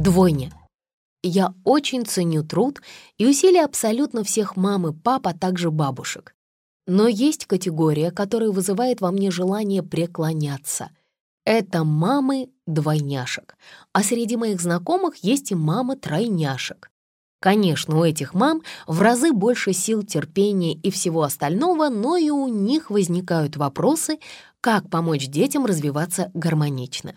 Двойня. Я очень ценю труд и усилия абсолютно всех мам и пап, а также бабушек. Но есть категория, которая вызывает во мне желание преклоняться. Это мамы-двойняшек, а среди моих знакомых есть и мамы-тройняшек. Конечно, у этих мам в разы больше сил, терпения и всего остального, но и у них возникают вопросы, как помочь детям развиваться гармонично.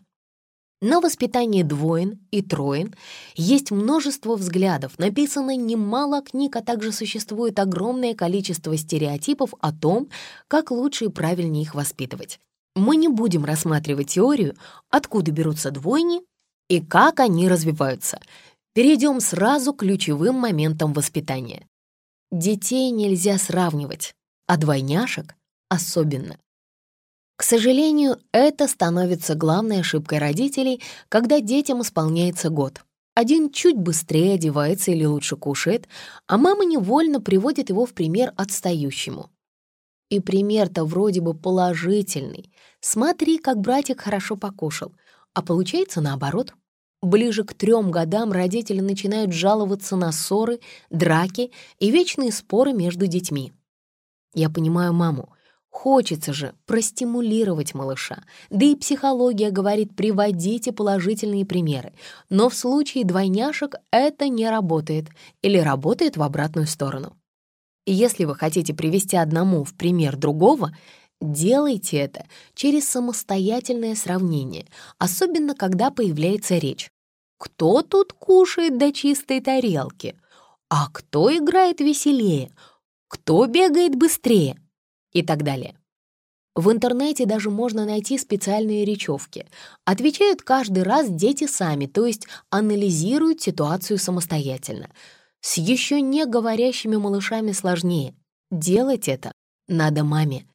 На воспитание двоен и троен есть множество взглядов, написано немало книг, а также существует огромное количество стереотипов о том, как лучше и правильнее их воспитывать. Мы не будем рассматривать теорию, откуда берутся двойни и как они развиваются. Перейдем сразу к ключевым моментам воспитания. Детей нельзя сравнивать, а двойняшек особенно. К сожалению, это становится главной ошибкой родителей, когда детям исполняется год. Один чуть быстрее одевается или лучше кушает, а мама невольно приводит его в пример отстающему. И пример-то вроде бы положительный. Смотри, как братик хорошо покушал. А получается наоборот. Ближе к трем годам родители начинают жаловаться на ссоры, драки и вечные споры между детьми. Я понимаю маму. Хочется же простимулировать малыша. Да и психология говорит, приводите положительные примеры. Но в случае двойняшек это не работает или работает в обратную сторону. Если вы хотите привести одному в пример другого, делайте это через самостоятельное сравнение, особенно когда появляется речь. Кто тут кушает до чистой тарелки? А кто играет веселее? Кто бегает быстрее? И так далее. В интернете даже можно найти специальные речевки. Отвечают каждый раз дети сами, то есть анализируют ситуацию самостоятельно. С еще не говорящими малышами сложнее. Делать это надо маме.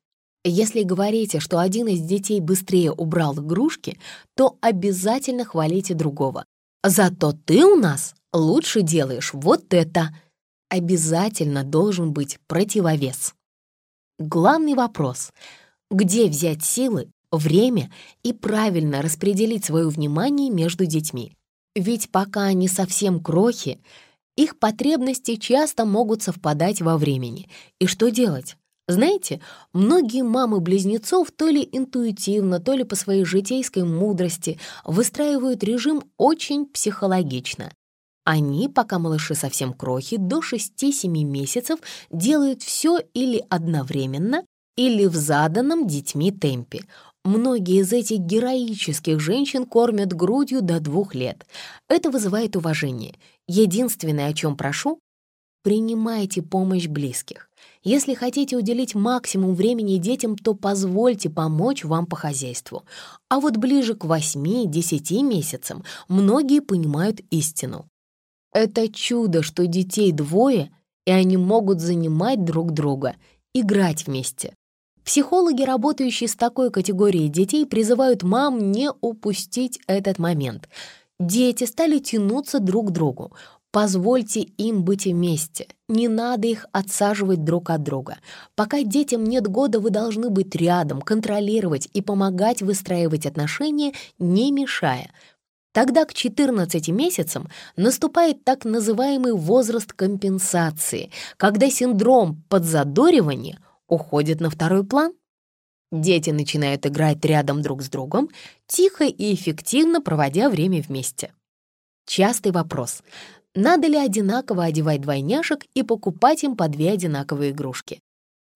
Если говорите, что один из детей быстрее убрал игрушки, то обязательно хвалите другого. Зато ты у нас лучше делаешь вот это. Обязательно должен быть противовес. Главный вопрос — где взять силы, время и правильно распределить свое внимание между детьми? Ведь пока они совсем крохи, их потребности часто могут совпадать во времени. И что делать? Знаете, многие мамы близнецов то ли интуитивно, то ли по своей житейской мудрости выстраивают режим очень психологично. Они, пока малыши совсем крохи, до 6-7 месяцев делают все или одновременно, или в заданном детьми темпе. Многие из этих героических женщин кормят грудью до двух лет. Это вызывает уважение. Единственное, о чем прошу, принимайте помощь близких. Если хотите уделить максимум времени детям, то позвольте помочь вам по хозяйству. А вот ближе к 8-10 месяцам многие понимают истину. Это чудо, что детей двое, и они могут занимать друг друга, играть вместе. Психологи, работающие с такой категорией детей, призывают мам не упустить этот момент. Дети стали тянуться друг к другу. Позвольте им быть вместе. Не надо их отсаживать друг от друга. Пока детям нет года, вы должны быть рядом, контролировать и помогать выстраивать отношения, не мешая. Тогда к 14 месяцам наступает так называемый возраст компенсации, когда синдром подзадоривания уходит на второй план. Дети начинают играть рядом друг с другом, тихо и эффективно проводя время вместе. Частый вопрос. Надо ли одинаково одевать двойняшек и покупать им по две одинаковые игрушки?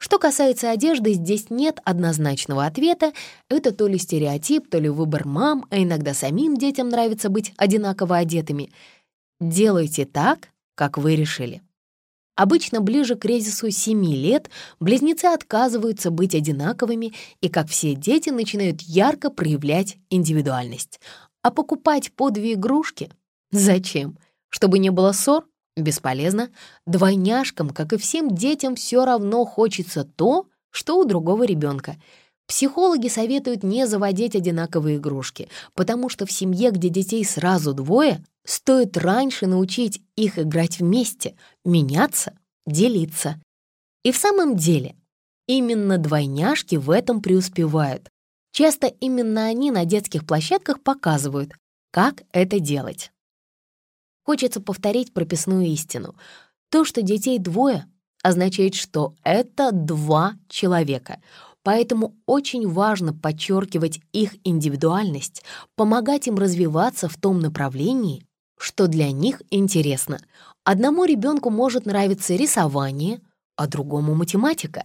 Что касается одежды, здесь нет однозначного ответа. Это то ли стереотип, то ли выбор мам, а иногда самим детям нравится быть одинаково одетыми. Делайте так, как вы решили. Обычно ближе к кризису 7 лет близнецы отказываются быть одинаковыми и, как все дети, начинают ярко проявлять индивидуальность. А покупать по две игрушки? Зачем? Чтобы не было ссор? Бесполезно. Двойняшкам, как и всем детям, все равно хочется то, что у другого ребенка. Психологи советуют не заводить одинаковые игрушки, потому что в семье, где детей сразу двое, стоит раньше научить их играть вместе, меняться, делиться. И в самом деле, именно двойняшки в этом преуспевают. Часто именно они на детских площадках показывают, как это делать. Хочется повторить прописную истину. То, что детей двое, означает, что это два человека. Поэтому очень важно подчеркивать их индивидуальность, помогать им развиваться в том направлении, что для них интересно. Одному ребенку может нравиться рисование, а другому математика.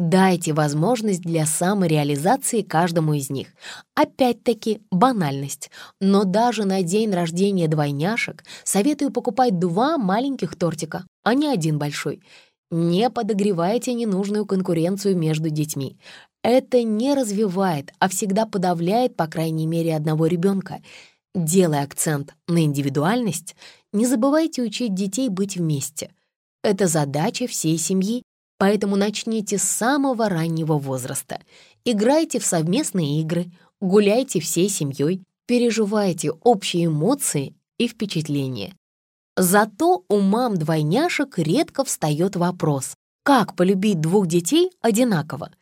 Дайте возможность для самореализации каждому из них. Опять-таки банальность, но даже на день рождения двойняшек советую покупать два маленьких тортика, а не один большой. Не подогревайте ненужную конкуренцию между детьми. Это не развивает, а всегда подавляет, по крайней мере, одного ребенка. Делая акцент на индивидуальность, не забывайте учить детей быть вместе. Это задача всей семьи, поэтому начните с самого раннего возраста. Играйте в совместные игры, гуляйте всей семьей, переживайте общие эмоции и впечатления. Зато у мам-двойняшек редко встает вопрос, как полюбить двух детей одинаково.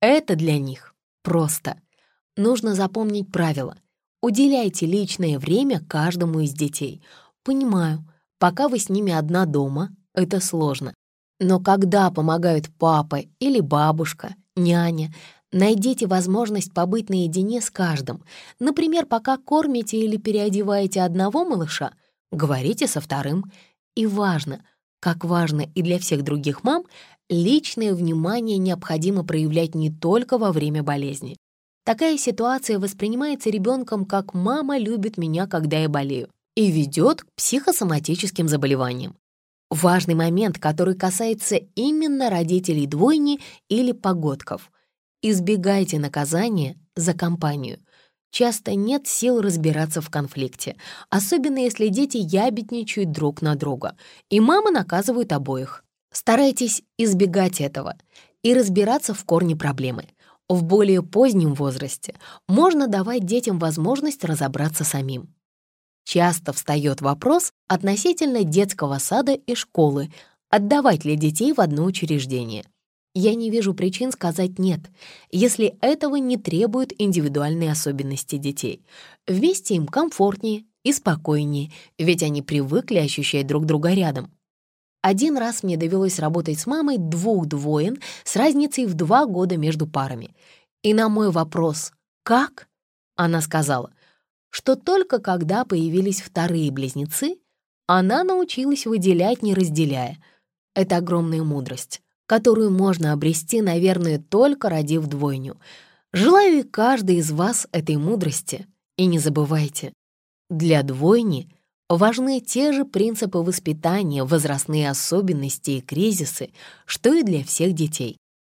Это для них просто. Нужно запомнить правило. Уделяйте личное время каждому из детей. Понимаю, пока вы с ними одна дома, это сложно. Но когда помогают папа или бабушка, няня, найдите возможность побыть наедине с каждым. Например, пока кормите или переодеваете одного малыша, говорите со вторым. И важно, как важно и для всех других мам, личное внимание необходимо проявлять не только во время болезни. Такая ситуация воспринимается ребенком как «мама любит меня, когда я болею» и ведет к психосоматическим заболеваниям. Важный момент, который касается именно родителей двойни или погодков. Избегайте наказания за компанию. Часто нет сил разбираться в конфликте, особенно если дети ябедничают друг на друга, и мама наказывает обоих. Старайтесь избегать этого и разбираться в корне проблемы — в более позднем возрасте можно давать детям возможность разобраться самим. Часто встает вопрос относительно детского сада и школы, отдавать ли детей в одно учреждение. Я не вижу причин сказать «нет», если этого не требуют индивидуальные особенности детей. Вместе им комфортнее и спокойнее, ведь они привыкли ощущать друг друга рядом. Один раз мне довелось работать с мамой двух двоен с разницей в два года между парами. И на мой вопрос «Как?» она сказала, что только когда появились вторые близнецы, она научилась выделять, не разделяя. Это огромная мудрость, которую можно обрести, наверное, только родив двойню. Желаю и каждый из вас этой мудрости. И не забывайте, для двойни — важны те же принципы воспитания, возрастные особенности и кризисы, что и для всех детей.